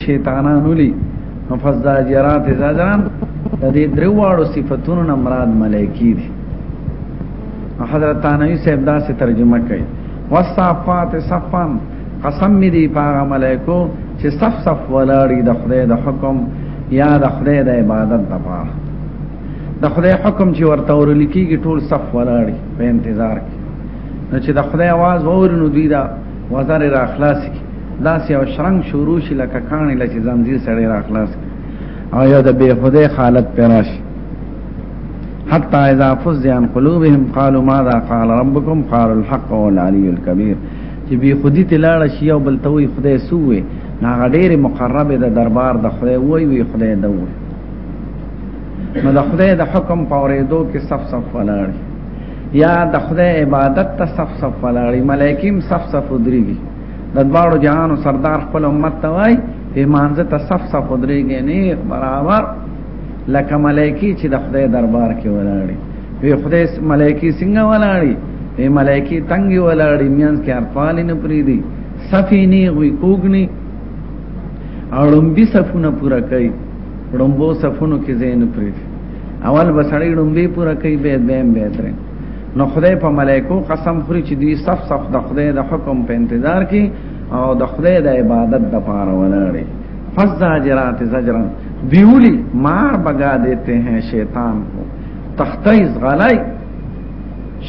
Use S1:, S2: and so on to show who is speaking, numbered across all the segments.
S1: شیطانان ولي فزاجرات زاجران د دې درواړو صفاتونو نه مراد ملایکی دي حضرت تانوی صاحب دا سه ترجمه کوي وصفات صفان قسم می دی پاغه ملائکو چې صف صف ولاړی د خدای د حکم یا د خدای د عبادت د پاره د خدای حکم چې ورته ورل کیږي ټول صف ولاړی په انتظار کې نو چې د خدای आवाज وورنو دوی دا وزر را خلاص کی داسې او شرنګ شروع شي لکه کانې لکه زنجیر سړی را خلاص کی او یو د بے خدای حالت پیراش حتی اذا فزع عن قلوبهم قالوا ماذا قال ربكم قالوا الحق والعلي الكبير چې بی خودی تلاړه شي او بل توي خدای سوې ناغه ډېر مقرب د دربار د خدای وای وی خدای د وای نو د خدای د حکم پورې دوه کې صف صف ولاړ یا د خدای عبادت ته صف صف ولاړی ملائکیم صف صف درېږي د دواړو جهانو سردار خپل امت ته وای په مانځه ته صف صف درېږي نه برابر لکه ملائکی چې د خدای دربار کې ولاړی وی خدای ملائکی څنګه ولاړی وی ملائکی تنګي ولاړی میانس کې ارپال نه پریدي صفی نه وی کوګنی اړم به صفونه پورا کوي رمبو صفونو کې زین پریدي اول بسړی ډومبي پورا کوي به دیم به درې نو خدای په ملائکو قسم خوري چې دوی صف صف د خدای د حکم په انتظار کې او د خدای د عبادت د پاره ولاړي فزاجرات زجرا دیولی مار بگا دیتے ہیں شیطان کو تختی زغلائی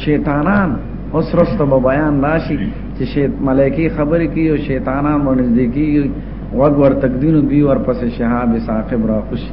S1: شیطانان اوس رسته به بیان راشي چې شیط ملائکی خبرې کوي او شیطانان باندې ځي کوي وګور تقدیر دی ور پسې شهاب ثاقب را خوشي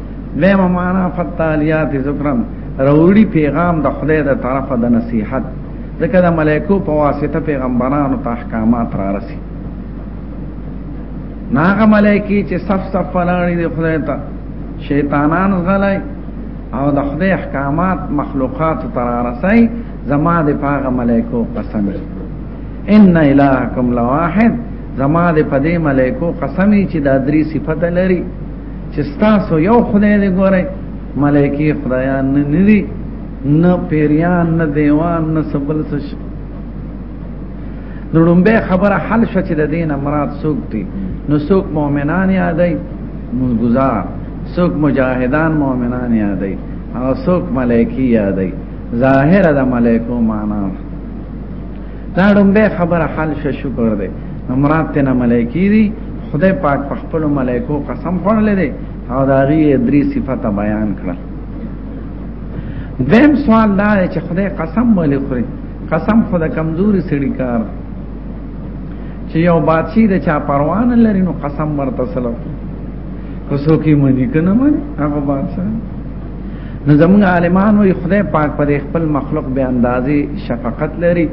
S1: دیمه معنا فتالیات ذکرم روړي پیغام د خدای د طرفه د نصیحت ځکه د ملائکو په واسطه پیغمبرانو ته احکامات را رسي ناغه ملائکی چې صف صف فلاړي د خدای ته شیطانان غلای او د خدای احکامات مخلوقات ته را رسي زما د پاغه ملائکو قسم ان الهکم لواحد زما د پدې ملائکو قسم چې د درې صفته لري چې تاسو یو خدای دی ګورئ ملائکی خدایان نه ندي نه پیریان نه دیوان نه سبل سش نو لومبه خبره حل شو چې د دین مراد څوک دي نو څوک مؤمنان یادای مونږګزار څوک مجاهدان مؤمنان یادای او څوک ملائکی یادای ظاهر د ملائکو معنا دا ډومبه خبره حل شه شکر دی مراد ته نه ملایکی دی خدای پاک په خپل ملایکو قسم خوړلې دی او دا غي درې صفاته بیان کړل دیم سوال دا چې خدای قسم ولې خوري قسم خدای کمزوري سړي کار چې یو بادشي د چا پروان لري نو قسم ورته سلام کوسو کې منی کنه منی هغه بادشاہ نو زمون عالمان وي خدای پاک پر خپل مخلوق به اندازې شفقت لري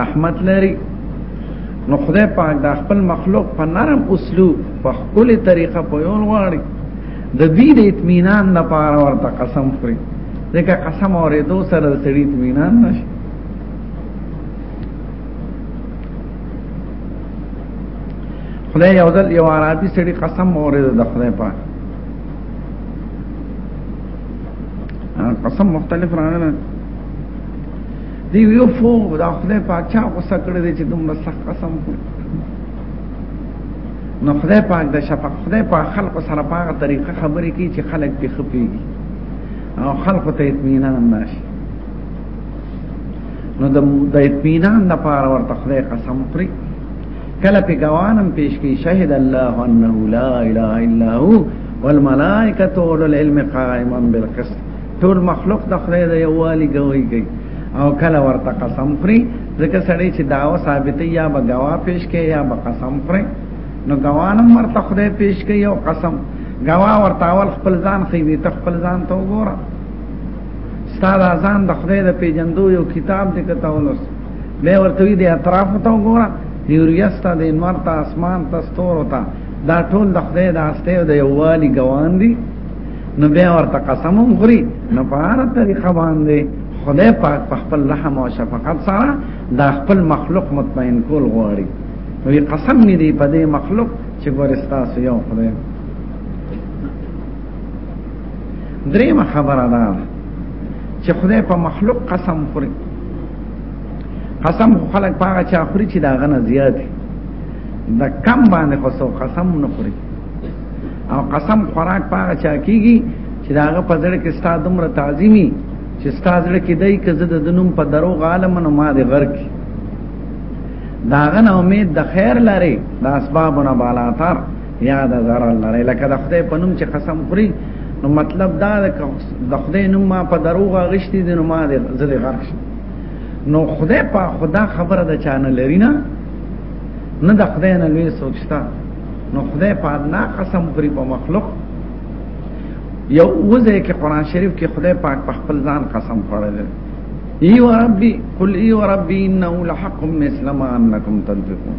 S1: رحمت لري نو خدای پاک د خپل مخلوق په نرم اسلوب په خپل طریقه په یول غواړي د دې د اطمینان لپاره ورته قسم خوري ځکه قسم اورې دو سره د سړي اطمینان نشي خدای یو ځل یو عربي سړي قسم اورې د خدای پاک قسم مختلف راغله دی یو فو دا خدای پاک چا غوسه کړی دی چې دومره سخت قسم خوري نو خدای پاک د شفق خدای پاک خلق سره په هغه طریقه خبرې کوي چې خلک په خپيږي او خلق ته اطمینان ناشي نو د اطمینان لپاره ورته خدای قسم خوري کله په ګوانم پیش کی شهد الله انه لا اله الا هو والملائکه اولو العلم قائما بالقسط ټول مخلوق د خدای د یووالي ګوي کوي او کله ورته قسم خوري ځکه سړی چې داوا ثابتې یا به گوا پیش کوي یا به قسم خوري نو گوانم ورته خدای پیش کوي او قسم گوا ورته اول خپل ځان خي وي ته خپل ځان ته وګوره ستاد ځان د خدای د پیجندو یو کتاب دې کته ولوس مې ورته وی د اطراف ته وګوره یوریس ته د انور ته اسمان ته ستور ته دا ټول د خدای د هسته او د یووالي ګوان دي نو بیا ورته قسم هم خوري نو په هر طریقه باندې خدای پاک په خپل رحم او شفقت سره دا خپل مخلوق مطمئن کول غواړي وی قسم می دی په دې مخلوق چې ګورستا سو یو خدای درېمه خبره ده چې خدای په مخلوق قسم خوري قسم خو خلک پاغه چا خوري چې دا غنه زیات دا کم باندې خو سو قسم نه خوري او قسم خوراک پاغه چا کیږي چې دا غ په ځړ کې ستا دومره تعظیمي چې ستا ځړ کې دای ک زده د نوم په درو عالم نو ما دې غر کې دا غنه امید د خیر لري د اسبابونه بالاتر یاد زار الله ری لکه د خدای په نوم چې قسم خوري نو مطلب دا ده که د خدای نوم ما په دروغ غشتي دي نو ما دې زړه غرق شي نو خدای په خدا خبره ده چانه لري نه نه د خدای نه لوی سوچتا نو خدای په نا قسم خوري په مخلوق یو وځه کې قران شریف کې خدای پاک په خپل ځان قسم خوړل ای و ربی قل ای و ربی انه لحق مثل ما انکم تنطقون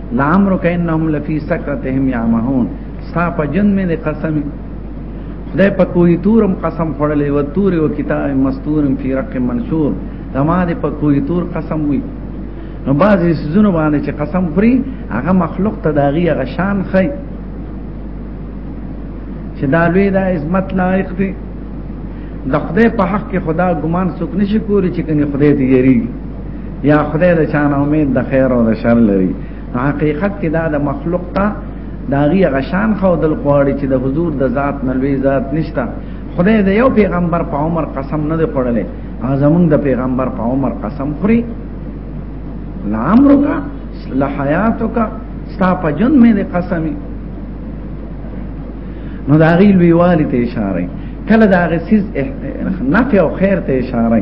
S1: لامر کینهم لفی سکرتهم یعمهون ستا په جن مې د قسم خدای په کوی تورم قسم خړلې و تور او کتاب مستورم فی رق منشور زما د په کوی تور قسم وی نو بعضی سيزونه باندې چې قسم خوري هغه مخلوق ته داغي هغه شان خي چې دا لوی دا عظمت لایق دی د خدای په حق کې خدا ګمان څوک نشي کولی چې کني خدای دې یری یا خدای د چانه امید د خیر او د شر لري حقیقت کې دا د مخلوق ته داغي غشان خو دل قواړي چې د حضور د ذات نلوي ذات نشتا خدای د یو پیغمبر په عمر قسم نه دی خړلې ازمون د پیغمبر په عمر قسم خوري لامرک لحیاتک ستا په جون مې د قسمی نو دا غي لوی والي ته اشاره کله دا غي سیز نفع او خیر ته اشاره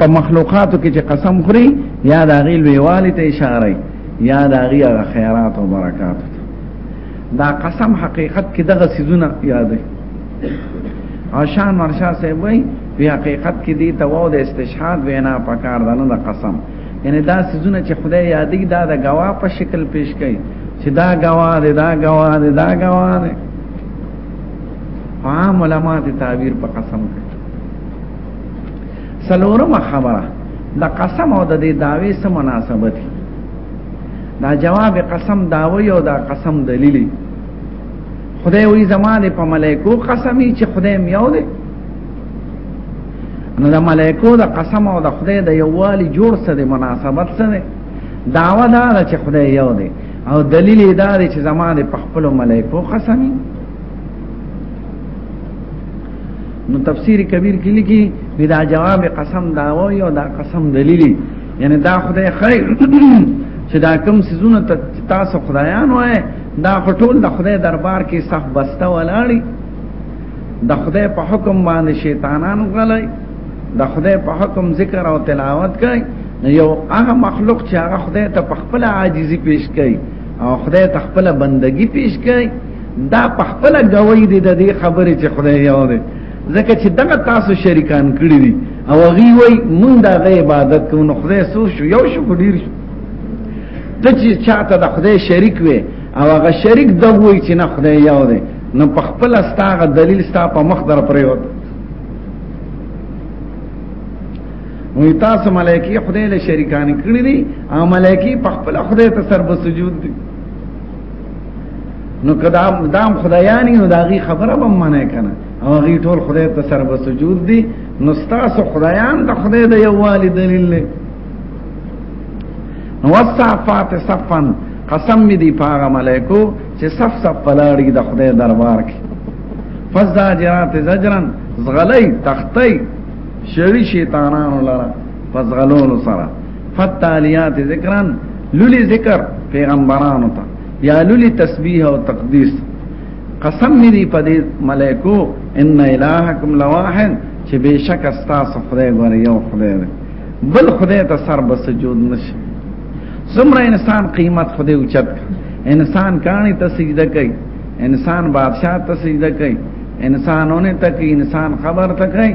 S1: په مخلوقاتو کې چې قسم خوري یا د هغې لویوالي ته اشاره یا د هغې هغه خیرات او برکات دا قسم حقیقت کې دغه سیزونه یادوي عشان مرشا صاحب وایي په حقیقت کې دی ته وو د استشهاد وینا پکار ده نه د قسم یعنی دا سيزونه چې خدای یادې دا د غوا په شکل پیش کړي چې دا غوا ده دا غوا ده دا غوا ده عام علماء تعبیر په قسم کوي سلورم خبره د قسم او د دې داوی سره مناسبت دا جواب قسم داوی او دا قسم دلیلی خدای وی زمانه په ملائکو قسمی چې خدای میاو دی نو د ملائکو د قسم او د خدای د یووالي جوړ سره د مناسبت سره داوا دا ده چې خدای یو دی او دلیل یې دا دی چې زمانه په خپل ملائکو قسمی نو تفسیر کبیر کې لیکي دا جواب قسم دا و یو دا قسم دلیلی یعنی دا خدای خیر چې دا کوم سيزونه تاسو خدایان وای دا خټول د خدای دربار کې صف بسته ولاړی د خدای په حکم باندې شیطانان غلای د خدای په حکم ذکر او تلاوت کوي یو هغه مخلوق چې هغه خدای ته په خپل عاجزي پیش کوي او خدای ته خپل بندگی پیش کوي دا په خپل غوي دي د دې خبرې چې خدای یو دی ځکه چې دغه تاسو شریکان کړی دي او غي وای مونږ د غي عبادت کوو نو خدای سو شو یو شو ډیر شو ته چې چاته د خدای شریک وي او هغه شریک د وای چې نه خدای یو دی نو په خپل استاغه دلیل ستا په مخ در پریوت وی تاسو ملائکی خدای له شریکان کړی دي او ملائکی په خپل خدای ته سر بسجود دي نو کدا دام خدایانی نو داغي خبره به منه کنه او غي ټول خدای ته سر به سجود دي نو تاسو خدایان د خدای د یووالي دلیل له نو وصفات صفن قسم می دی پاغه ملائکو چې صف صف پلاړي د خدای دربار کې فزاجرات زجرن زغلی تختی شری شیطانانو لره فزغلولو سره فتالیات ذکرن لولی ذکر پیغمبرانو ته یا لولی تسبیح او تقدیس قسم می دی په دې ملائکو ان الہکم لواحد چې بشک تاسو خدای غره یو خدای دی بل خدای ته سر به سجود نشي زمره انسان قیمت خدای اوچت انسان کانی ته سجده کوي انسان بادشاہ ته سجده کوي انسانونه ته کوي انسان خبر ته کوي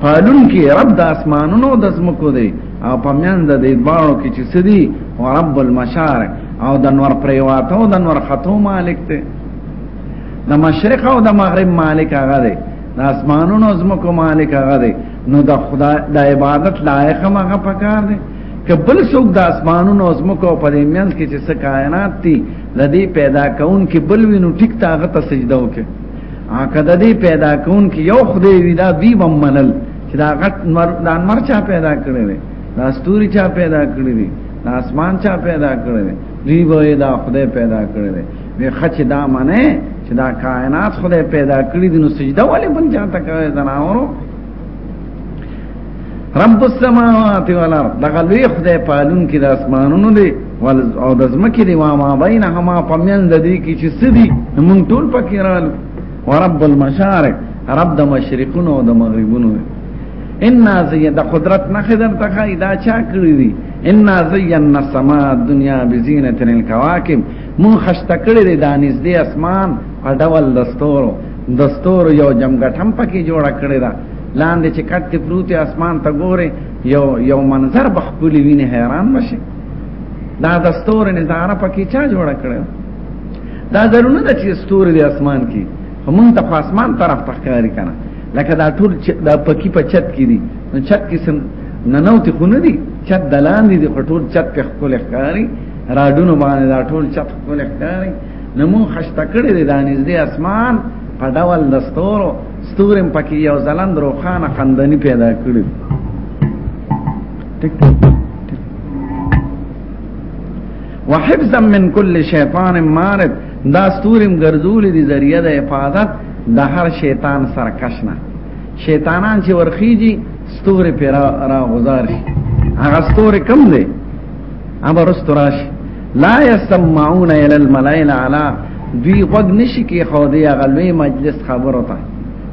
S1: پالون کې رب د اسمانونو د زمکو دی او په میان د دې باړو کې چې سدي او رب المشارق او د نور پریواته او د نور خطو مالک دی د مشرق او د مغرب مالک هغه دی د اسمانونو زمکو مالک هغه دی نو د خدای د عبادت لایق هغه پکار دی کبل څوک د اسمانونو زمکو په دې میان کې چې څه کائنات دي لدی پیدا کون کې بل وینو ټیک تاغه ته سجده وکړي ا کده دې پیدا کون کې یو خدای وی دا بی ومنل چې دا غټ نور دا نور چا پیدا کړی دی دا ستوري چا پیدا کړی دی دا اسمان چا پیدا کړی دی دی به دا خدای پیدا کړی دی وی خچ دا منه چې دا کائنات خدای پیدا کړی دی نو سجده ولې بل چاته کوي زناورو رب السماوات والارض دغه لوی خدای پالون کې د اسمانونو دی ول او د زمکه دی ما ما بینهما پمن د دې کې چې سدي مونږ ټول پکې رالو ورب المشارق رب د مشرقونو او د مغربونو ان زید د قدرت نه خدر تخا دا چا کړی دی ان زینا السما الدنيا بزینه الكواكب مون خشته کړی دی دانش دی اسمان په ډول دستورو دستور یو جمګټ هم پکې جوړ کړی دا لاندې چې کټ پروت اسمان ته ګوره یو یو منظر بخپل ویني حیران مشه دا دستور نظاره پکې چا جوړ کړی دا درونه د چې ستور دی اسمان کې همون ته اسمان طرف ته ښکاری کنه لکه دا ټول چې دا پکی په چت کې دي نو چت کې سن ننوتی خو نه دي چت دلان دي خو ټول چت په خپل ښکاری راډونو باندې دا ټول چت خپل ښکاری نو مون خشته کړی دی دا نږدې اسمان په ډول د ستورو ستورم پکې یو ځلند روخانه خندنی پیدا کړی ټیک وحفظا من كل شیطان مارد دا ستورم ګرځول دي ذریعہ د حفاظت د هر شیطان سرکشنه شیطانان چې ورخیږي ستوري پیرا را غزار هغه ستوري کم دي امر استراش لا يسمعون الى الملائل علا دوی غوږ نشي کې خو دی هغه لوی مجلس خبره تا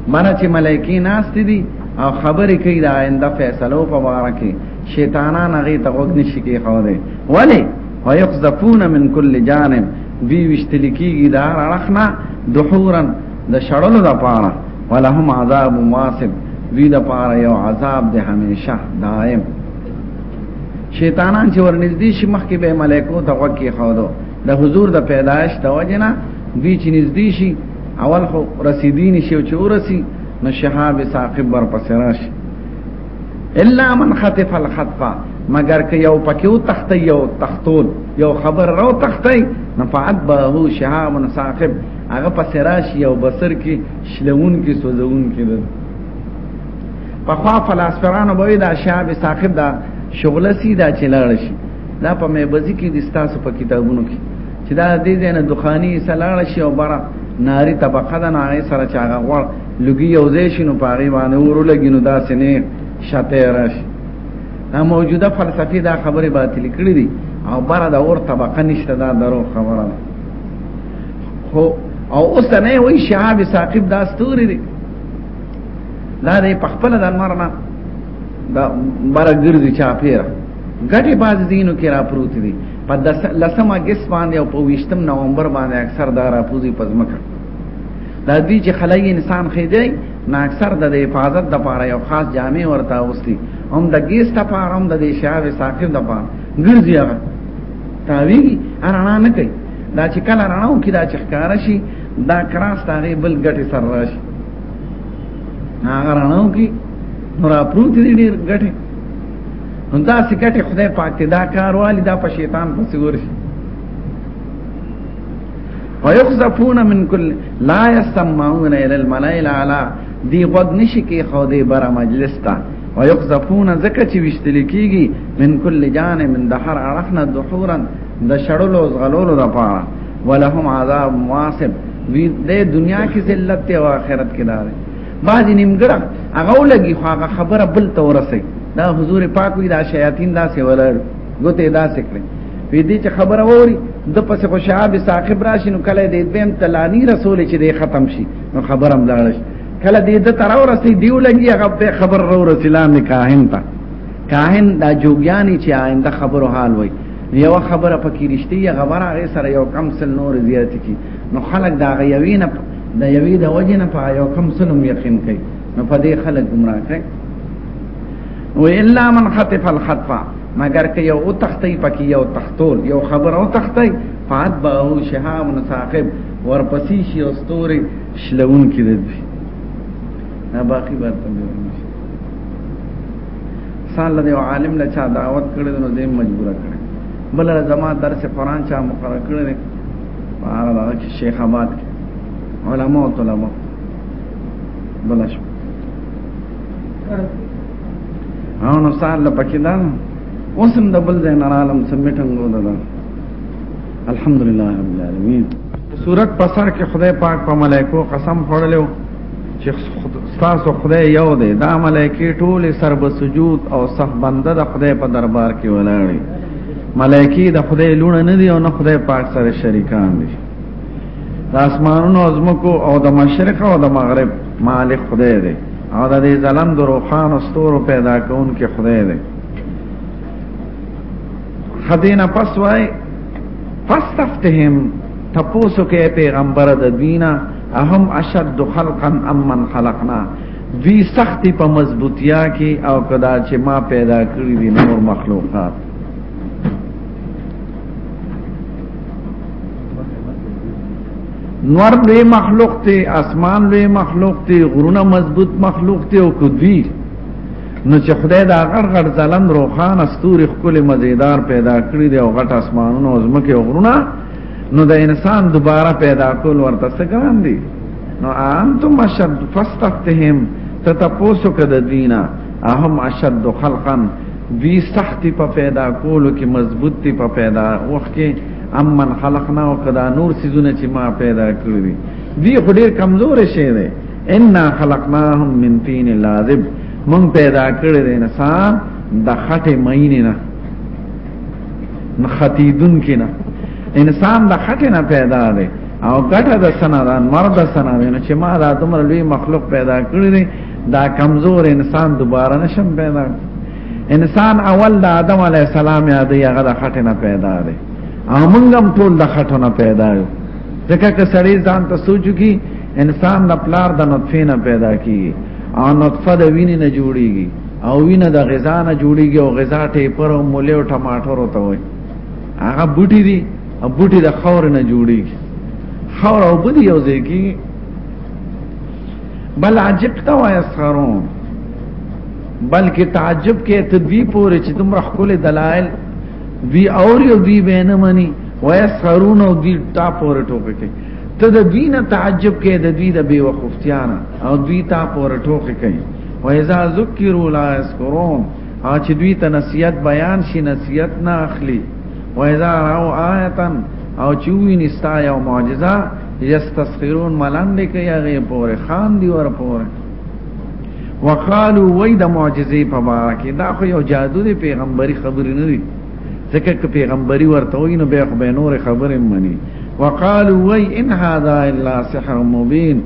S1: مانه چې ملائکه ناس دي او خبرې کوي دا آینده فیصلو په واره کې شیطانان هغه ته غوږ نشي کې خو دی ولی ويقذفون من كل جانب دوی وشتل کیږي دا رخنا دحورن د شړلو د پاره ولهم عذاب واصب دوی د پاره یو عذاب د همیشه دائم شیطانان چې ورنږدې شي مخکې به ملائکو ته وکی خولو د حضور د پیدایش د وجنه دوی چې نږدې شي اول خو رسیدین شي او چې ورسی نو شهاب ثاقب ور پسراش الا من خطف الخطفه مگر که یو پکیو تخت یو تختول یو خبر رو تختی نفعت به شهاب ثاقب هغه پسراش یو بصر کې شلون کې سوزون کې په خوا فلسفرانو به دا شاب صاحب دا شغله سي دا چلاړ شي دا په مې بزي کې د ستاسو په کتابونو کې چې دا د دې نه دخاني سلاړ شي او بره ناری طبقه د ناری سره چاغه غوړ لګي او زې شنو پاغي باندې ورو لګي نو دا سنې شته راش دا موجوده فلسفي دا خبره باطل کړې دي او بره دا اور طبقه نشته دا درو خبره خو او اوس نه وای شهاب ثاقب دا ستوري دا دې په خپل د مرنا دا مرګرځي چا پیر ګټي باز دینو کې را پروت دي په لسمه ګس باندې او په 20 نومبر باندې اکثر دا را پوزي پزمکه دا دې چې خلای انسان خېدای نه اکثر د حفاظت د پاره یو خاص جامع ورته اوستي هم د ګیس ته پاره هم د شاوې ساقب د پاره ګرځي هغه تاویږي ارانا نه کوي دا چې کله رڼاو کې دا چې ښکارا شي دا کراس تاغه بل ګټه سر راشي هغه رانو کی نور پروت دي ډیر ګټه نو دا سکټه خدای پاک ته دا کار والی دا په شیطان په سور شي ويخزفون من كل لا يسمعون الى الملائ الاعلى دی غوږ نشي کې خو دې بره مجلس ته ويقذفون زکه چې وشتل کیږي من کل جانب من دحر اړخنا دحورا د شړلو زغلولو د پاره ولهم عذاب واصب وی د دنیا کې ذلت ته او آخرت کې دار بعضی نیمګړه هغه لګي خو هغه خبره بل ته ورسي دا حضور پاک وی دا شیاطین دا سی ولر ګوته دا سکړي وی دې چې خبره ووري د پس خو شعب صاحب راشي نو کله دې بهم تلانی رسول چې دې ختم شي نو خبرم لاړ شي کله دې د تر ورسي دیو لګي هغه به خبر ورسلام کاهن تا کاهن دا جوګیانی چې آینده خبرو حال وای یو خبره پکې رښتې یا خبره هغه سره یو کم سل نور زیات کی نو خلک دا غیوی نه د یوی د وجه نه په یو کم سل یقین کوي نو په دې خلک گمراه کوي و الا من خطف الخطفه مگر که یو او تختی پکې یو تختول یو خبر او تختی فات باو شهاب نساقب ورپسې شي او ستوري شلون کې دی نه باقی برته سال له یو عالم له چا دعوت کړی نو دې مجبور کړ بل زما درس قران چا مقرر کړی دی هغه هغه کې شیخ آباد کې علما او طلبه بل شو او نو سال له پکې دا اوسم د بل ځای نه عالم سمټنګ ودا الحمدلله رب العالمین صورت پسر کې خدای پاک په ملائکو قسم خوړلو چې ستاسو خدای یو دی دا ملایکی ټول سر به سجود او صف بنده د خدای په دربار کې ولاړی ملایکی د خدای لونه نه دی او نه خدای پاک سره شریکان دي د اسمانونو او زمکو او د مشرق او د مغرب مالک خدای دی او د دې ظلم د روخان او ستورو پیدا کون کې خدای دی خدینا پس وای پس تفتهم تپوسو کې پیغمبر د دینه اهم اشد خلقا امن خلقنا دوی سختی په مضبوطیا کې او کدا چې ما پیدا کړی دي نور مخلوقات نور لوی مخلوق ته اسمان لوی مخلوق ته غرونه مضبوط مخلوق ته او کدوی نو چې خدای دا غړ غړ ځلند روخان استوري خپل مزیدار پیدا کړی دی او غټ اسمانونو او زمکه او غرونه نو د انسان دوباره پیدا کول ورته څه ګران دي نو انتم اشد فاستفتهم تتپوسو کده دینا اهم اشد خلقا دوی سختی په پیدا کولو کې مضبوط دي په پیدا وخت کې امن خلقنا او کدا نور سيزونه چې ما پیدا کړی دي دوی خو ډیر کمزور شي دي ان خلقناهم من طين لازب مون پیدا کړی دی انسان د خټه مینه نه خطیدون کینا انسان د خټه نه پیدا دی او ګټه د سنا ده مر د سنا ده چې ما دا دومره لوی مخلوق پیدا کړی دی دا کمزور انسان دوباره نشم پیدا انسان اول د آدم علی السلام یاد یې هغه د خټه نه پیدا دی او موږ هم ټول د خټه نه پیدا یو ځکه که سړی ځان ته سوچو کی انسان د پلار د نطفه نه پیدا کیږي او نطفه د وینې نه جوړیږي او وینه د غذا نه جوړیږي او غذا ټیپر او مولی او ټماټر او ته وي هغه بوټي دي او بوټي د خور نه جوړیږي خور او بدی یو ځای کی بل عجب تا وای اسخرون بلکې تعجب کې ته دوی پورې چې دومره خپل دلایل دوی اور یو دوی بینه منی وای اسخرون او دوی تا پورې ټوکې کوي ته د دوی نه تعجب کې د دوی د بیوقفتیانه او دوی تا پورې ټوکې کوي و اذا ذکروا لا یذکرون او چې دوی ته نصیحت بیان شي نصیحت نه اخلي و اذا راو آیتا او چې ویني ستا یو معجزه یستسخرون ملنډ کوي هغه پورې خان دی ور پورې وقالو وای د معجزې په باره کې دا خو یو جادو دی پیغمبري خبرې نه دي ځکه چې پیغمبري ورته وي نو به خو به نور خبرې مني وقالو وای ان هاذا الا سحر مبین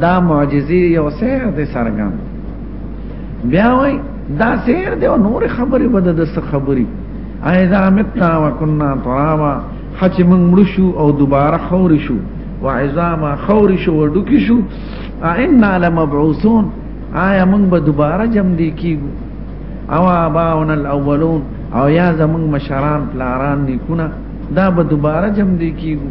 S1: دا معجزه یو سیر دی سرګم بیا وای دا سیر دی او نور خبرې بد د څه خبرې اذا متنا وكنا ترابا حچ من مرشو او دوباره خور شو وعظاما خور شو ودکی شو ائنا لمبعوثون آیا من به دوباره جم دی کیږو او اباون الاولون او یا زمون مشران پلاران نیکونه دا به دوباره جم دی کیږو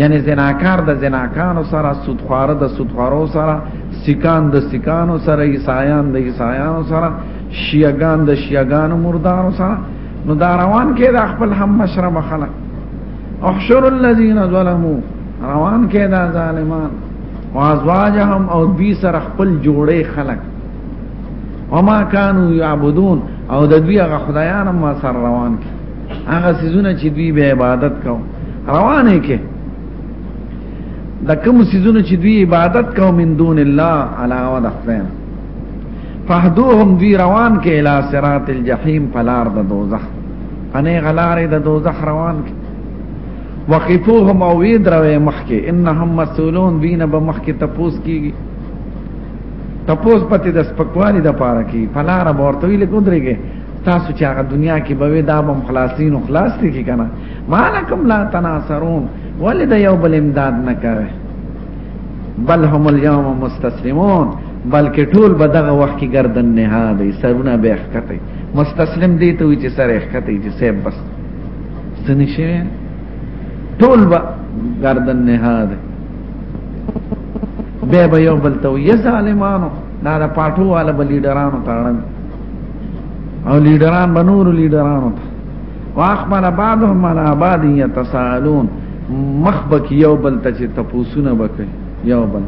S1: یعنی زناکار د زناکانو سره سودخواره د سودخوارو سره سکان د سکانو سره عیسایان د عیسایانو سره شیعگان د شیعگانو مردارو سره نو دا روان کې د خپل هم مشرب خلق احشر الذین ظلموا روان کې دا ظالمان وازواجهم او دوی سره خپل جوړې خلق وما كانوا يعبدون او د دوی هغه خدایان ما سره روان کې هغه سيزونه چې دوی به عبادت کو روانه کې د کوم سيزونه چې دوی عبادت کو من دون الله علاوه د خدای فهدوهم دوی روان کې اله صراط الجحیم فلار د دوزخ انې غلارې د دوزخ روان کې وقفوهم او وی دروي مخکې انهم مسئولون دینه به مخکې تپوس کیږي تپوس پتی د سپکوالی د پاره کی فلار ورته ویل کوندريږي تاسو چې هغه دنیا کې به دا بم خلاصین او خلاص دي کې کنه مالکم لا تناصرون ولید یو بل امداد نه کوي بل هم اليوم مستسلمون بلکې ټول به دغه وخت کې گردن نه ها دي سرونه به ښکته مستسلم دي ته وي چې سره ښکته چې سیب بس ستنی شي ټول به گردن نه ها دي به به یو بل ته یې ظالمانو دا د پاټو والا بلیډرانو تاړم او لیډران بنور لیډرانو ته واخبر بعضهم على بعض يتساءلون مخبک یو بل ته چې تپوسونه وکړي یو بل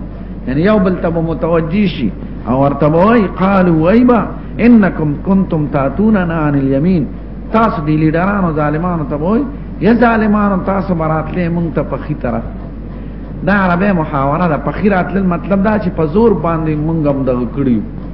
S1: یعنی یو بل ته متوجی شي او ورته وای قالوا وایبا انکم کنتم تاتوننا عن اليمين تاسو دی لیډرانو ظالمانو ته وای یا ظالمانو تاسو براتلې مونږ ته په خي طرف دا عربه محاوره ده په خیراتل مطلب دا چې په زور باندې مونږ هم دغه کړیو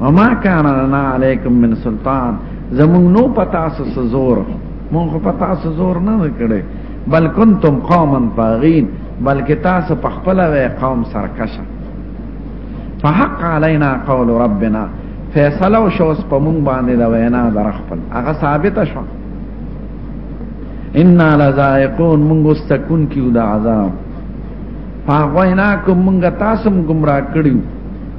S1: وما كان لنا عليكم من سلطان زمون نو پتا سس زور مون خو پتا سس زور نه کړي بل کنتم قوما طاغين بلکې تاسو په خپل قوم سرکشه فحق علينا قول ربنا فیصله او شوس په مونږ باندې دا وینا درخپل هغه ثابت شو ان لذائقون مونږ استکون کیو دا عذاب فاغویناکم مونږ تاسو گمراه کړیو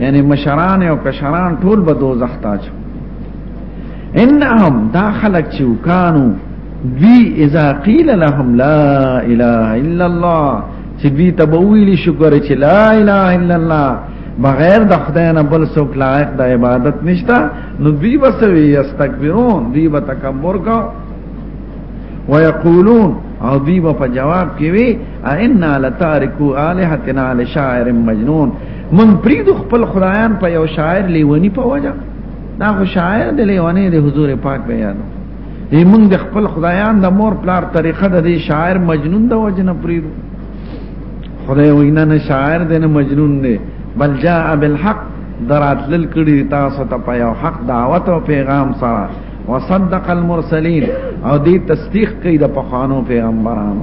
S1: یعنی مشران او کشران ټول به دوزخ ته اچو انهم دا خلق چې وکانو دی اذا قیل لهم لا اله الا الله چې دوی ته به ویلي شکر چې لا اله الا الله بغیر د خدای نه بل څوک لایق د عبادت نشتا نو دوی بسوي استکبرون دوی به تکبر کو ويقولون او دوی په جواب کې وي ائنا لتارکو الہتنا لشاعر مجنون من پرید خپل خدایان په یو شاعر لیونی په وجه دا خو شاعر دی لیونی دی حضور پاک بیانو دی من د خپل خدایان د مور پلار طریقه د دې شاعر مجنون د وجه نه پرید خدای وینا نه شاعر دی نه مجنون دی بل جاء بالحق دراتل کړي تاسو ته په یو حق دعوت او پیغام سره وصدق المرسلین او دې تصدیق کوي د پخوانو پیغمبرانو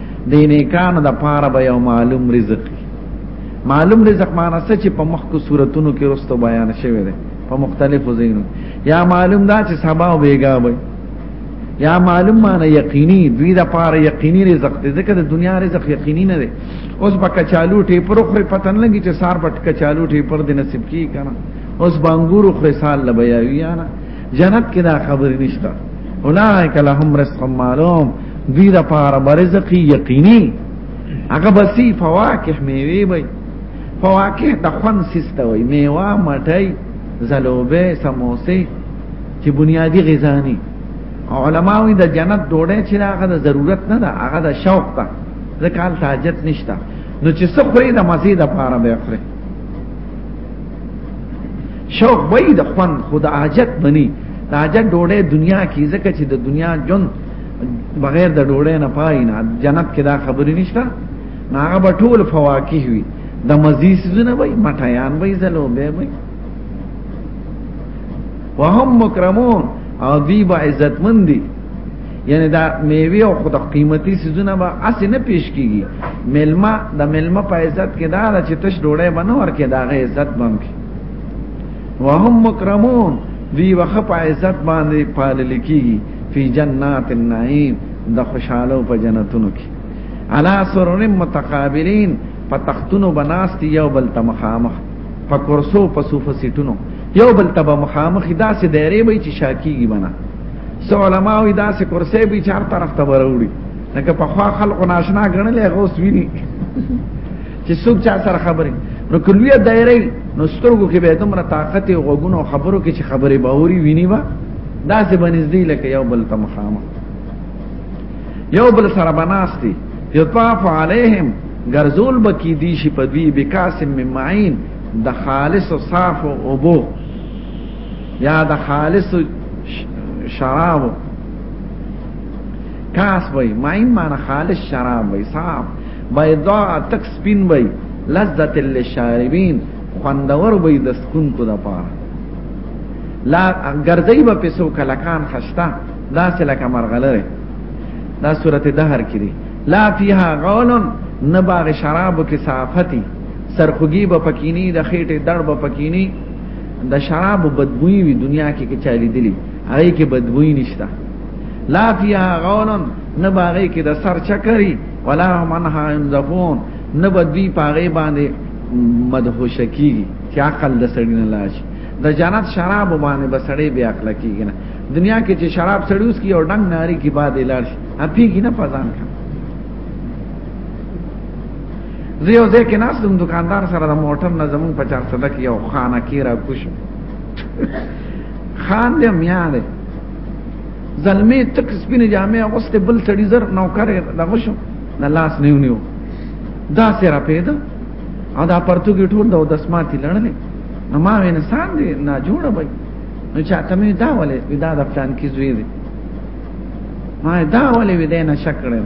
S1: د نیکانو د پاره به یو معلوم رزق معلوم رزق معنی څه چې په مخکو صورتونو کې رسته بیان شوی دی په مختلفو ځایونو یا معلوم دا چې سبا او بیګا وي یا معلوم معنی یقیني دوی د پاره یقیني رزق دی ځکه د دنیا رزق یقیني نه دی اوس به کچالو ټی پر خو پتن لګي چې سار بټ کچالو ټی پر د نصیب کی کنه اوس بانګورو خو سال لبیا وی نه جنت کې دا خبرې نشته اولائک لهم رزق معلوم دوی دا پار برزق یقینی هغه بسی فواکه میوه وي فواکه د خوان سیسته وي میوه مټي زلوبه سموسه چې بنیادی غذا نه علماوی د جنت ډوډۍ چې هغه د ضرورت نه ده هغه د شوق ده ځکه حاجت نشته نو چې څه خوري د مزید لپاره به خوري شوق وای د خوان خدا حاجت بني د حاجت ډوړې دنیا کې ځکه چې د دنیا جون بغیر د ډوړې نه پای نه جنت کې دا خبرې نشته هغه به ټول فواکه وي د مزي سيزونه وای مټيان وای زلو به وای وهم مکرمون او دی با عزتمندی یعنی دا میوه او خود قیمتي سيزونه به اسې نه پیش کیږي ملما د ملما په عزت کې دا چې تش ډوړې بنو ورکه دا غي عزت بم کی وهم مکرمون دی وخه په عزت باندې پال لکیږي فی جنات النعیم د خوشاله په جنتونو کې علا سرور متقابلین په تختونو بناست یو بل تمخامخ په کرسو په صوفه سیټونو یو بل تبه مخامخ داسې دایره وي چې شاکیږي بنا سو علماء وی دا سه کرسی به چار طرف ته وروړي لکه په خوا خلق ناشنا غنلې غوس ویني چې څوک چا سره خبرې نو کلویه دایره نو سترګو کې به دومره طاقت او غوګونو خبرو کې چې خبرې باوري ویني با دا سه بنزدې لکه یو بل ته مخامه یو بل سره بناستي یطاف علیهم غرزول بکی دی شي په دوی بکاسم معین د خالص او صاف او بو یا د خالص شراب کاس وای ماین معنی خالص شراب وای صاحب بيضاء تک سپین وای لذت للشاربین خوندور وای د سکون کو د پاره لا ګرځي به پیسو کلکان خشتا دا سلکه مرغلره دا سورته دهر کړي لا فيها غول نباغ شراب کې صافتی سرخوږي به پکینی د خېټه دړ به پکینی د شراب بدبوئی وی دنیا کې کې چالي دي هغه کې بدبوئی نشته لا فيها غول نه باغې کې د سر چکري ولا منها ينزفون نه بدوی پاغه باندې مدهوش کیږي چې عقل د سړی نه لاش د جنت شراب باندې بسړې بیا عقل کیږي نه دنیا کې چې شراب سړیوس کی او ډنګ ناری کی بعد لاړ شي اپی کی نه پزان کړ زه یو ځای کې ناس دم دکاندار سره د موټر نه زمون په چار صدق یو خانه کې را کوش خان دې میا دې زلمی تک سپینه جامې اوسته بل سړي زر نوکر دغه شو نه لاس نیو نیو دا سره پیدا او دا پرتګي ټول د دسماتي لړلې نو ما وینې سان دې نه جوړ وای نو چا ته مې دا ولې دا د پلان کې زوی دې ما دا ولې ودې نه شکړل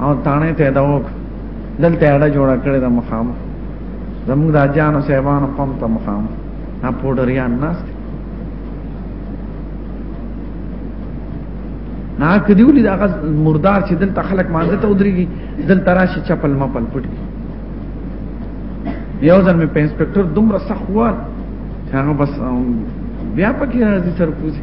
S1: او تانه ته دا وک دلته اړه جوړ کړی د مخام زموږ د اجانو سیبانو پم ته مخام ها پوډریان ناس نا کدیولی دا غز مردار چې دلته خلک مانځه ته ودرېږي دلته راشي چپل مپل پټي یو ځل مې په انسپکټر دومره سخوات هغه بس بیا پکې راځي سرکوزي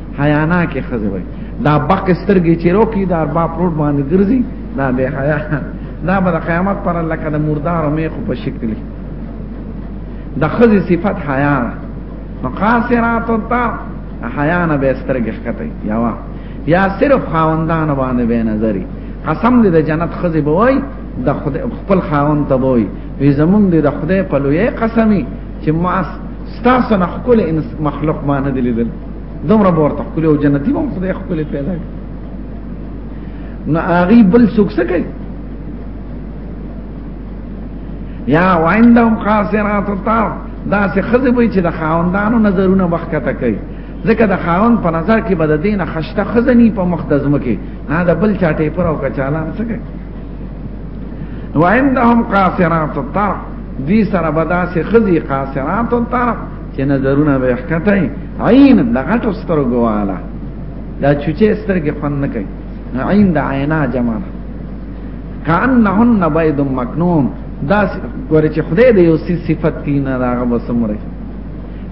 S1: حیانا کې خزه وای دا بق سترګې چې روکي دا ارباب روډ باندې ګرځي دا به حیا دا به قیامت پر الله کده مردار مې خو په شکل د خزه صفت حیا مقاصرات الطا حیانا به سترګې ښکته یاوا یا صرف خاوندان باندې به نظری قسم دې د جنت خزه بوي د خپل خاوند ته بوي وي زمونږ دې د خدای په لوی قسمي چې ما ستاسو نه خپل مخلوق ما نه دلیدل دومره ورته خپل او جنتی مو خدای خپل پیدا کړ نو هغه بل څوک څه کوي یا وعندهم قاصرات الطرف دا څه خزه وي چې د خاوندانو نظرونه وخته کوي ځکه د خاوند په نظر کې بد دینه خشته خزنی په مخدزم کې نه دا بل چاټه پر او کچالان څه کوي وعندهم قاصرات الطرف دوی سره به داسې خزي قاصرات او طرف چې نظرونه به ښکته عین د غټو سترګو والا دا چوچې سترګې خوند نه کوي عین د عینا جمع کانهن بيد مکنون دا ګوره چې خدای د یو سی صفت دی نه راغه وسمره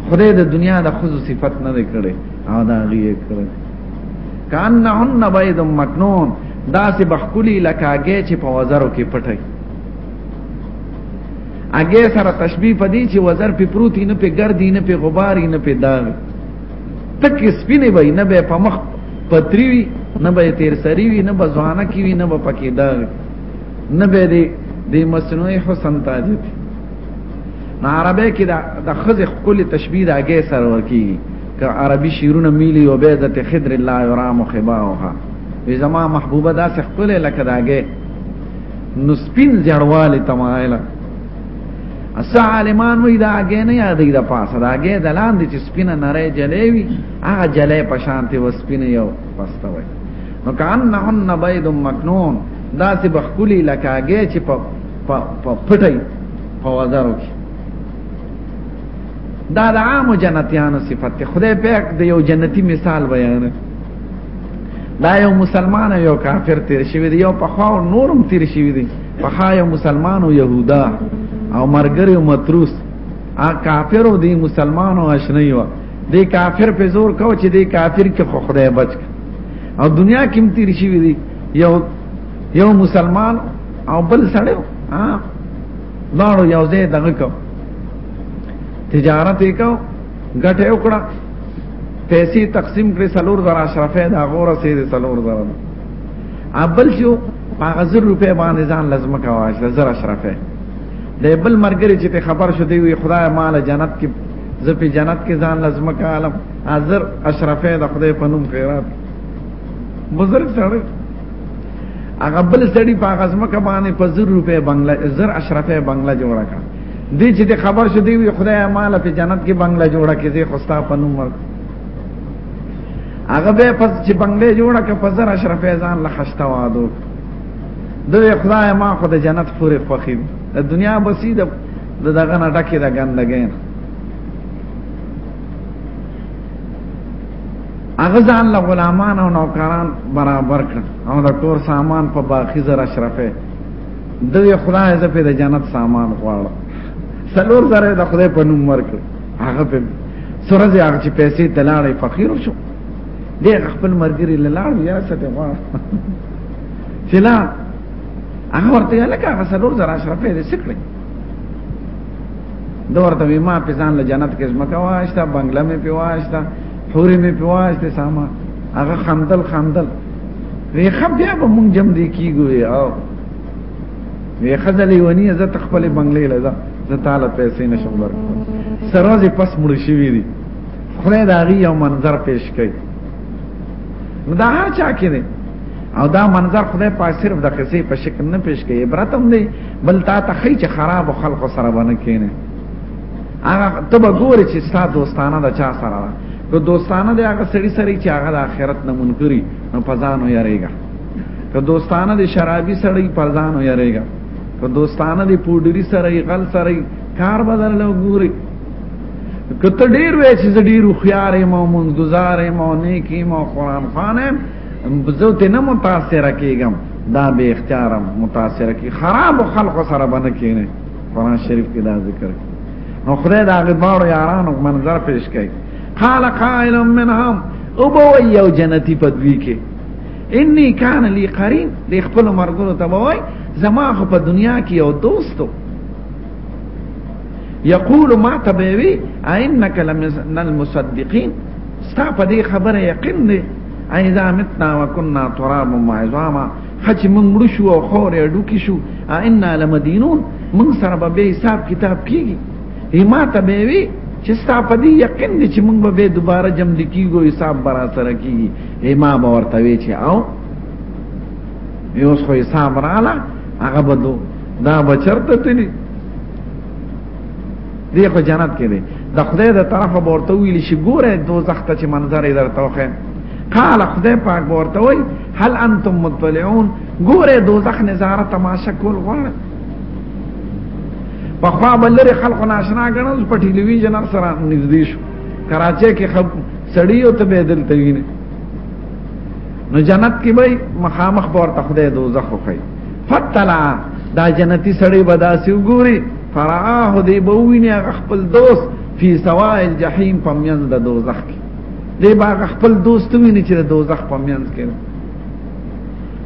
S1: خدای د دنیا د خود صفت نه کړي او دا غي کړي کانهن بيد مکنون دا سه بخکلی لکاږي چې په وزرو کې پټي اگه سره تشبیه پدی چې وزر په پروتي نه په ګردی نه په غباري نه په داغ تک سپینه وای نه به په مخ پتری وی نه به تیر سری وی نه به ځوانه کی وی نه به پکې داغ نه به دې د مصنوعي حسن تاج دي نه عربه کې د خزه خپل تشبیه د اگه سره ورکی که عربي شیرونه میلی او به د خضر الله رام خباوها زما محبوبه داسې خپل لکه داګه نو سپین زړواله تمایله اسا عالمان وی دا اگه نه یادې دا پاسه دا اگه د لاندې چې سپینه نری جلې وی هغه جلې په شانته و سپینه یو پسته وی نو کانهن بيد مكنون دا سه بخکلی لکاګه چې په په پټي په وزارو کې دا د عام جنتیانو صفت خدای پاک د یو جنتی مثال بیان دا یو مسلمان او یو کافر تیر شوی دی یو په خوا نورم تیر شوی دی په خوا یو مسلمان او يهودا او مرګر او متروس ا کافر او دی مسلمان او اشنی و دی کافر په زور کو چې دی کافر کې خو خدای بچ او دنیا کې هم تیر شوی دی یو یو مسلمان او بل سړی ها لاړو یو ځای دغه کو تجارت وکاو ګټه وکړه پیسې تقسیم کړې سلور زرا شرفه دا غوره سي دي سلور زرا ابل شو هغه زر روپې باندې ځان لازم کاوه چې زرا شرفه د بل مرګري چې خبر شو دی وي خدای مال جنت کې زه په جنت کې ځان لازم کالم حاضر اشرفه د خدای په نوم خیرات بزرگ سره هغه بل سړي په غزمه کمانه په زر روپې بنگله زر اشرفه بنگله جوړه کړه دې چې د خبر شو دی وی خدای مال په جنت کې بنگله جوړه کې زه خوستا پنوم ورک هغه به پس چې بنگله جوړه کې فزر اشرف ځان له خشتا وادو دوی خدای ما خو د جنت پورې خوخي د دنیا بسید د دغه نه ډکه د ګندګین هغه ځان له غلامان او نوکران برابر کړ او د ټول سامان په باخی زر اشرفه دوی خدای زه په جنت سامان غواړم سلور زره د خدای په نوم ورکړ هغه په سره دې هغه چې پیسې دلاړې فقیر شو دې خپل مرګري لاړ یا څه ته غواړ چې لا هغه ورته لکه هغه سلور زره اشرف دې سکړي دا ورته ما په ځان له جنت کې زمکا واشتا بنگله مې په واشتا حوري مې په واشتا ساما هغه خندل خندل وی خبیا به مونږ جمع دی کیږو او وی خزلې ونی زه تخپل بنگلې لزا زه تعالی پیسې نشم ورکړ سرازې پس مړ شي وی دي خدای دا غي یو منظر پیش کړي نو دا هر چا کې دی او دا منظر خدای په صرف د قصې په شکل نه پیش کړي عبرت هم دی بل تا ته خی چې خراب خلق سره باندې کینه هغه ته به ګوري چې ستا دوستانه د چا سره ده که دوستانه د هغه سړي سره چې هغه د آخرت نه منکري نو په ځانو یریږه که دوستانه د شرابي سره په ځانو یریږه که دوستانه د پوډري سره غل سره کار بدل نه ګوري که ته ډیر وې چې زه ډیر خيار یم او مونږ گزار یم او نیک یم او قران خان یم زه ته نه متاثر کیږم دا به اختیارم متاثر کی خراب خلق سره باندې کینه قران شریف کې دا ذکر کړي نو خدای دا غبار یارانو منظر پیش کړي قال قائل منهم او بو یو جنتی په دوی کې انی کان لی قرین د خپل مرګونو ته وای زما خو په دنیا کې یو دوستو یقول ما تبوی انک لمن المصدقین ستا په دې خبره یقین دی اذا متنا وكنا تراب وعظاما حج من مړ شو او خور یې ډوکی شو ان لمدینون من سره به حساب کتاب کیږي هما ته به وی چې ستا په دې یقین دي چې موږ به دوباره جم دکیږو حساب برا سره کیږي هما به ورته وی چې او یو خو حساب رااله هغه بدو دا بچرته تلی دی خو جنت کې دی د خدای د طرفه ورته ویل شي ګوره دوزخ ته چې منظر یې درته وخه قال خدای پاک ورته وی هل انتم مطلعون ګوره دوزخ نظاره تماشا کول غواړي په خوا بلری خلکو ناشنا غنل په ټلویزیون سره نږدې شو کراچۍ کې خلک سړی او ته بدل توینه نو جنت کې به مخامخ ورته خدای دوزخ وکړي فتلا دا جنتی سړی بداسي وګوري فراه دی بوینه خپل دوست فی سواء الجحیم پمیان د دوزخ کې دی باغ خپل دوست ویني چې د دوزخ په منځ کې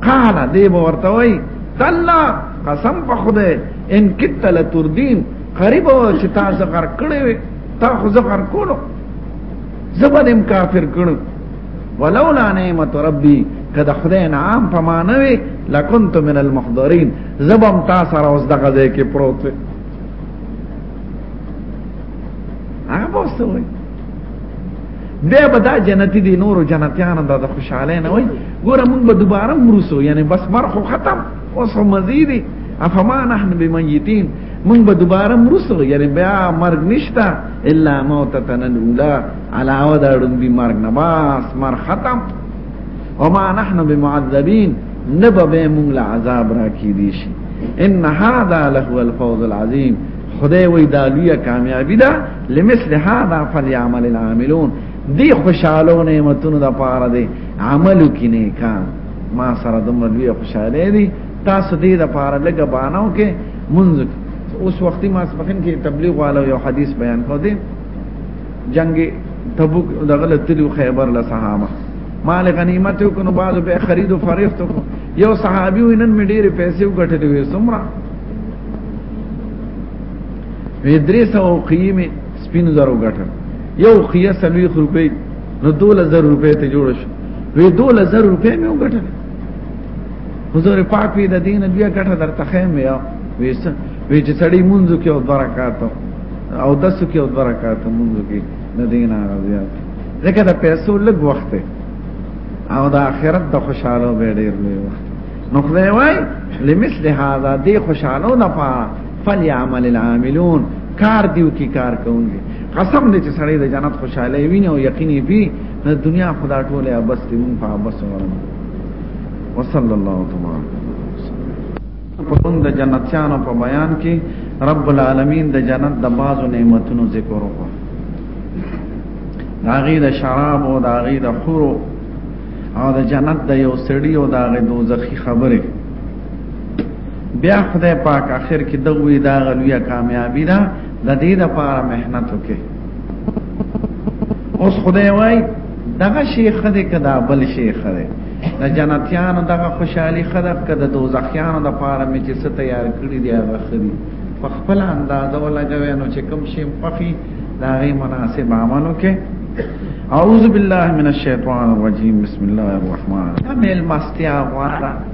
S1: قال دی به ورته وای تلا قسم په خدای ان کت لتردین قریب او چې تاسو غر کړی وي تا خو زه غر کولو زبدم کافر کړو ولولا نعمت ربي کدا خدای نعام په مانوي لکنت من المحضرين زبم تاسو راوس دغه ځای کې پروت هغه بوسته وای دی به دا جنتی دی نورو جنتیانو دا د خوشاله نه وای ګوره موږ به دوباره مرسو یعنی بس مرخو ختم اوس مزیدی افما نحن بمیتین موږ به دوباره مرسو یعنی بیا مرګ نشتا الا موتتنا الاولى علاوه دا ډون بی مرګ نه بس مر ختم وما نحن بمعذبین نبا به موږ له عذاب را کی دی شي ان هذا له الفوز العظیم خدای وی دا لویه کامیابی ده لمثل هذا فليعمل العاملون دی خوشاله نعمتونو د پاره دی عملو کې نه کا ما سره د ملوی خوشاله دی تاسو دې د پاره لګه بانو کې منځ اوس وختي ما سپخین کې تبلیغ والو یو حدیث بیان کو دی جنگ تبوک د غلط تلو خیبر له صحابه مال غنیمت کو نو بعض به خرید او فریفت کو یو صحابي وینن مې ډېر پیسې وګټلې وې سمره وی درې سو اوقیه می سپین زرو ګټل یو اوقیه سلوی روپی نو دوله زر روپی ته جوړ شو وی دوله زر روپی می وګټل حضور پاک وی د دین بیا ګټه در تخیم یا وی څه وی چې سړی مونږ کې او برکات او داسو کې او برکات مونږ کې د دین راځي ځکه د پیسو لږ وخت او د آخرت د خوشاله به ډیر لوی وخت نو خدای وای لمثل هذا دی خوشاله نه پاره فلیعمل العاملون کار دیو کی کار کوونکی قسم دې چې سړی د جنت خوشاله ویني او یقیني وي د دنیا خدا ټوله بس دې مونږ په بس ورنه وصلی الله تبارک پرون د جنتیانو په بیان کې رب العالمین د جنت د بازو نعمتونو ذکر وکړ داغی د شراب او داغی د خورو او د جنت د یو سړی او داغی دوزخی خبره بیا خدای پاک اخر کې دغوی دا غلویه کامیابی ده د دې د پاره مهنت وکړي اوس خدای وای دغه شیخ دې کدا بل شیخ دې د جنتیانو دغه خوشحالي خدای کده دوزخیانو د پاره مې چې ست تیار کړی دی هغه خري په خپل انداز ولګوي نو چې کوم شی پخې دا غي مناسب عملو کې اعوذ بالله من الشیطان الرجیم بسم الله الرحمن الرحیم مستیا غواره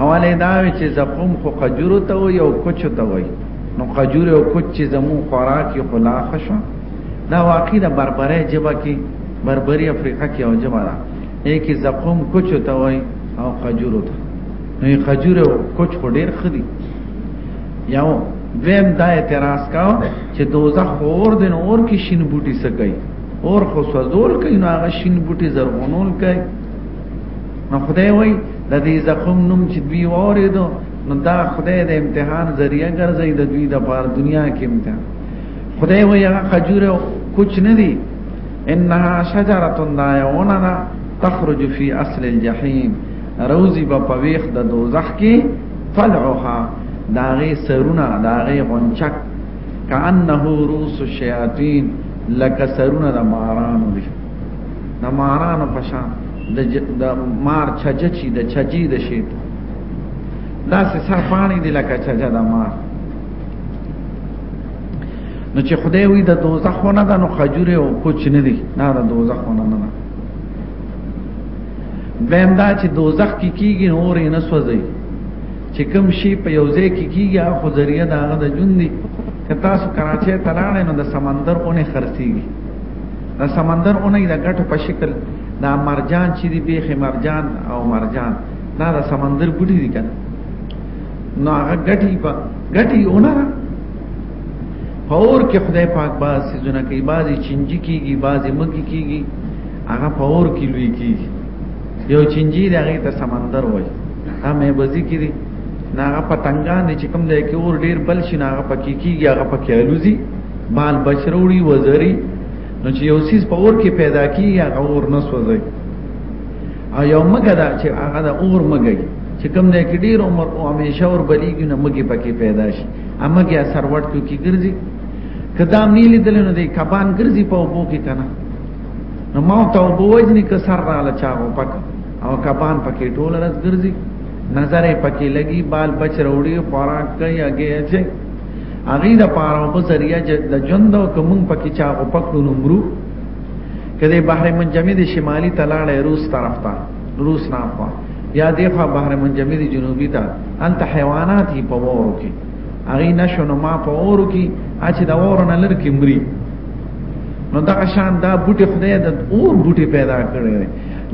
S1: اوله دا وی چې زقوم خو قجورو ته وي او کوچو ته وي نو قجور او کوچ چې زمو خوراک یو خلا خشو دا واقعي د بربره جبا کې بربري افریقا کې او جبا ده یې کې زقوم کوچو ته وي او قجورو ته نو قجور او کوچ خو ډیر خدي یو دویم دا اعتراض کاو چې دوزخ اور دین اور کې شین بوټي سکي اور خو سوزول کوي نو هغه شین بوټي زرغونول کوي نو خدای وای د دې زخم نوم چې دوی وریدو نو دا خدای د امتحان ذریعہ ګرځي د دوی د پار دنیا کې امتحان خدای وای هغه خجور کوچ نه دی انها شجره دایونه تخرج فی اصل الجحیم روزی با پویخ د دوزخ کې طلعها داغه سرونه داغه غنچک کانه روس الشیاطین لکه سرونه د مارانو دي د مارانو په شان د د مار چجه چی د چجی د شیت دا سه سر پانی دی لکه چجه د مار نو چې خدای وی د دوزخ نه د نو خجوره او کوچ نه دی نه د دوزخ نه نه بهم دا چې دوزخ کې کیږي نور نه سوځي چې کوم شی په یو ځای کې کیږي خو ذریعہ دا د جون دی که تاسو کراچۍ تلاړې نو د سمندر اونې خرسيږي دا سمندر اونې د غټو په شکل دا مرجان چې دی بیخ مرجان او مرجان دا د سمندر بوټي دي کنه نو هغه غټي په غټي اونه پاور کې خدای پاک باز سيزونه کوي بازي چنجي کیږي بازي مګي کیږي هغه پاور کې لوي کیږي یو چنجي دغه ته سمندر وای دا مې بزي کړي ناغه پتنګان چې کوم ځای کې اور ډیر بل شي ناغه پکې کیږي هغه پکې الوزي مال بچروړي وزري نو چې یو سیس په اور کې پیدا کیږي هغه اور نه سوځي او یو مګه دا چې هغه د اور مګي چې کوم نه کې ډیر عمر او همیشه اور بلیږي نو مګي پکې پیدا شي امګه سروټ کو کې ګرځي کدام نه لیدل نو دی کبان ګرځي په وبو کې کنه نو ما ته وبو وجني ک سر را لچاو پک او کبان پکې ټول راز ګرځي نظر پکې لګي بال بچ وروړي خوراک کوي هغه چې هغه د پاره په ذریعہ د ژوند او کوم پکې چا او پکړو نمرو کله بحر منجمد د شمالي تلاړه روس طرف ته روس نه خوا یا دغه بحر منجمد د جنوبي ته انت حیوانات په وورو کې هغه نشونه ما په وورو کې اچ د وورو نه لر کې مري نو دا شان دا بوټي خدای د اور بوټي پیدا کړی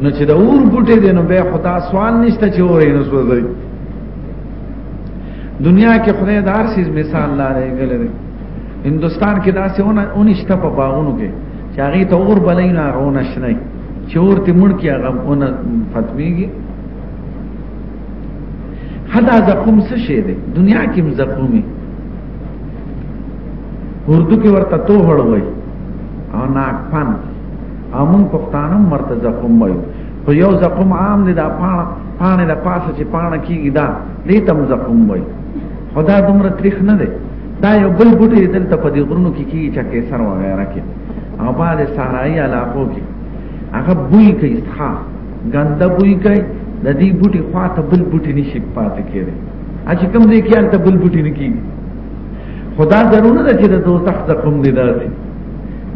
S1: نو چې د اور بوټي دینو به خدا سوال نشته چې اورې نو سوځي دنیا کې خدای د هر سیز مثال لاره غلره هندستان کې داسې ونه اونشته په باغونو کې چې هغه ته اور بلې نه غونه شنه چې اور ته مړ کې هغه اونه فتویږي حدا زقوم څه شي دی دنیا کې هم زقومي اردو کې ورته تو هړ وای او ناک پن امون پښتانه مرته زقوم وای خو یو زقوم عام دی دا پاڼه پاڼه د پاسه چې پاڼه کیږي دا دې تم زقوم وای خدا دومره تریخ نه دی دا یو بل بوټي دلته په دې غرونو کې کیږي چې کې سر وغیرہ کې او بعد سارای علاقو کې هغه بوی کوي ښا ګنده بوی کوي د دې بوټي خواته بل بوټي نشي پاتې کېږي اچ کوم دې کې انت بل بوټي نه کیږي خدا ضرور نه چې د دوزخ زقوم دی داسي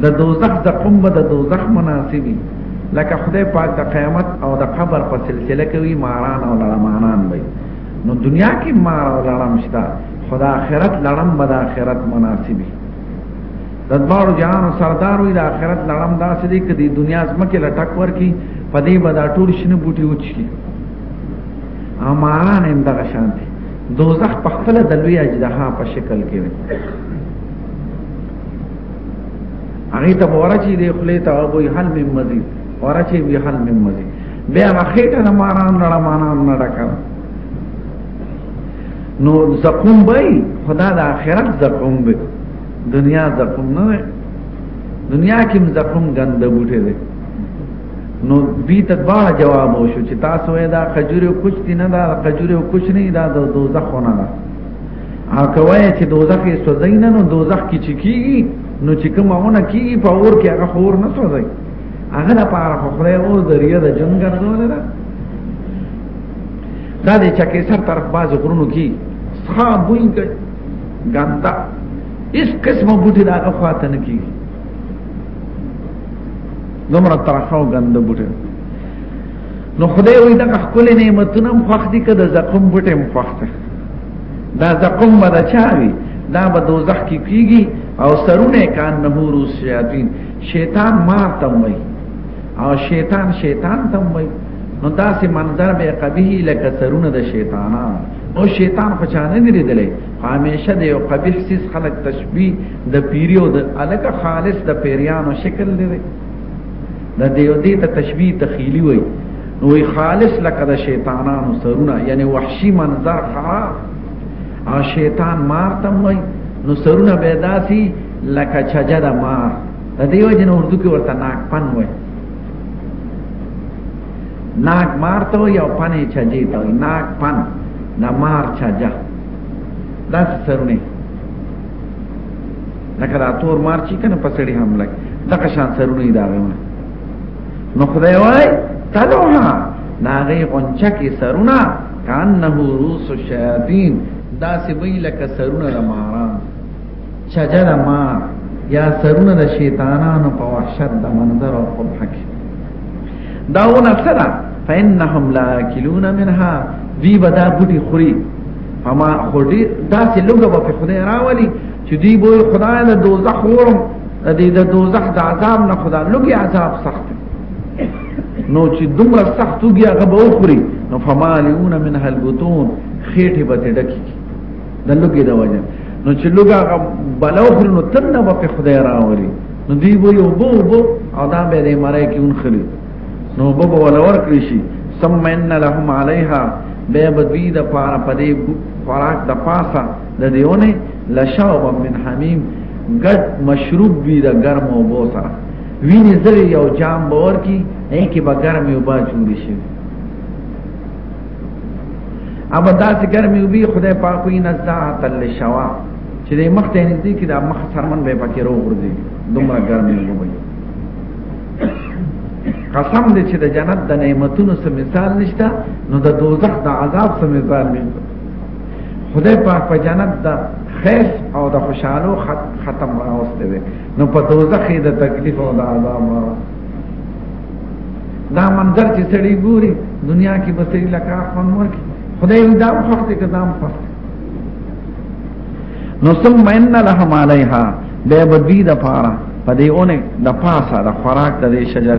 S1: د دوزخ د قم به د دوزخ مناسبي لکه خدای پاک د قیامت او د قبر په سلسله کې وي ماران او لړمانان وي نو دنیا کې مار او لړم شته خدا آخرت لړم به د آخرت مناسبي د دوړو جهانو سردار وي د آخرت لړم داسې دی چې د دنیا زمکه لټک ورکی په دې به دا ټول شنه بوټي وچی او ماران هم دغه شانتي دوزخ په خپل د لوی اجدها په شکل کې وي هغه ته ورچی دی خلی ته وای حل من مزید ورچی وی حل من مزید بیا مخیټه نه ماران نه ماران نه ډکا نو زقوم بای خدا د آخرت زقوم به دنیا زقوم نه دنیا کې زقوم ګنده بوټي دی نو بی تدبار جواب وشو چې تاسو دا خجوره کوچ دینه دا خجوره کوچ نه دا د دوزخ نه هغه وایي چې دوزخ یې سوځي نه نو دوزخ کې چې کیږي نو چې کوم هغه کیږي په اور کې هغه خور نه سوځي هغه د پاره خو خدای اور ذریعہ د جنگ ګرځول نه دا د چکه سر طرف باز غرونو کې ښا بوین کې ګاندا اس قسمه بوټي دا خواته نه کیږي دومره ترخه او ګنده بوټي نو خدای وي دا خپل نعمتونه خوښ دي کده زقوم بټه خوښ دي دا زقوم به چاوي دا به دوزخ کې کیږي او سرونه کان نهور شیاطین شیطان مار تم وي او شیطان شیطان تم وي نو دا سي منظر به قبیح لکه سرونه د شیطانان او شیطان په چانه دی لیدلې همیشه د یو قبیح سیس خلق تشبیه د پیری او د الک خالص د پیریانو شکل لري د دیو دی ته تشبیه تخیلی وای نو خالص لکه د شیطانانو سرونه یعنی وحشی منظر خراب او شیطان مار تم وای نو سرونه بیداسی لکه چجد مار د دیو جن اردو کې ورته ناک پن وای ناک مار ته یو پنې چجې ته ناک پن د مار چجه دا سرونه لکه دا تور مار چې کنه په سړي حمله دغه شان سرونه یې داغونه نو خدای وای تلوها ناغه قنچه کې سرونه کانه روس الشیاطین دا سی وی لکه سرونه د ماران شجر ما یا سرونه د شیطانانو په وحشت د منظر او قبح کې داونه سره فإنهم لا يأكلون منها دی بدا بوټي خوري فما خوري دا چې لوګه په خدای راولي چې دی به خدای له دوزخ ورم د دې د دوزخ د عذاب نه خدا لږه عذاب سخت نو چې دومره سخت وګي هغه به وخوري نو فمالون من هل بطون خېټه به ډکی د لږه د وجه نو چې لږه هغه بلو خوري نو تنه به خدای راولي نو دی به یو بو بو او دا به دې مړای کې اون خلی نو بو بو ولا ور کړی شي ثم ان لهم عليها به بدوی د پاره پدې خوراک د پاسه د دیونه لشاو من حمیم ګډ مشروب وی د ګرم او بو سره ویني زری یو جام باور کی نه کې به ګرم یو با جوړ شي اما دا چې ګرم یو بي خدای پاک وی نزاعت لشوا چې د مخ ته نږدې کې د مخ سرمن به پکې روغ ورځي دومره ګرم یو وي قسم دې چې د جنت د نعمتونو سم مثال نشته نو د دوزخ د عذاب سم مثال نشته خدای پاک په جنت دا خیس او د خوشحالو خط ختم راوسته وي نو په دوزخ کې د تکلیف او د عذاب راوسته دا منظر چې سړی ګوري دنیا کې بسري لکه خپل مور کې خدای دا وخت کې قدم پخت نو ثم ان لهم عليها به بدی د پاره په دې اونې د پاسه د خوراک د شجر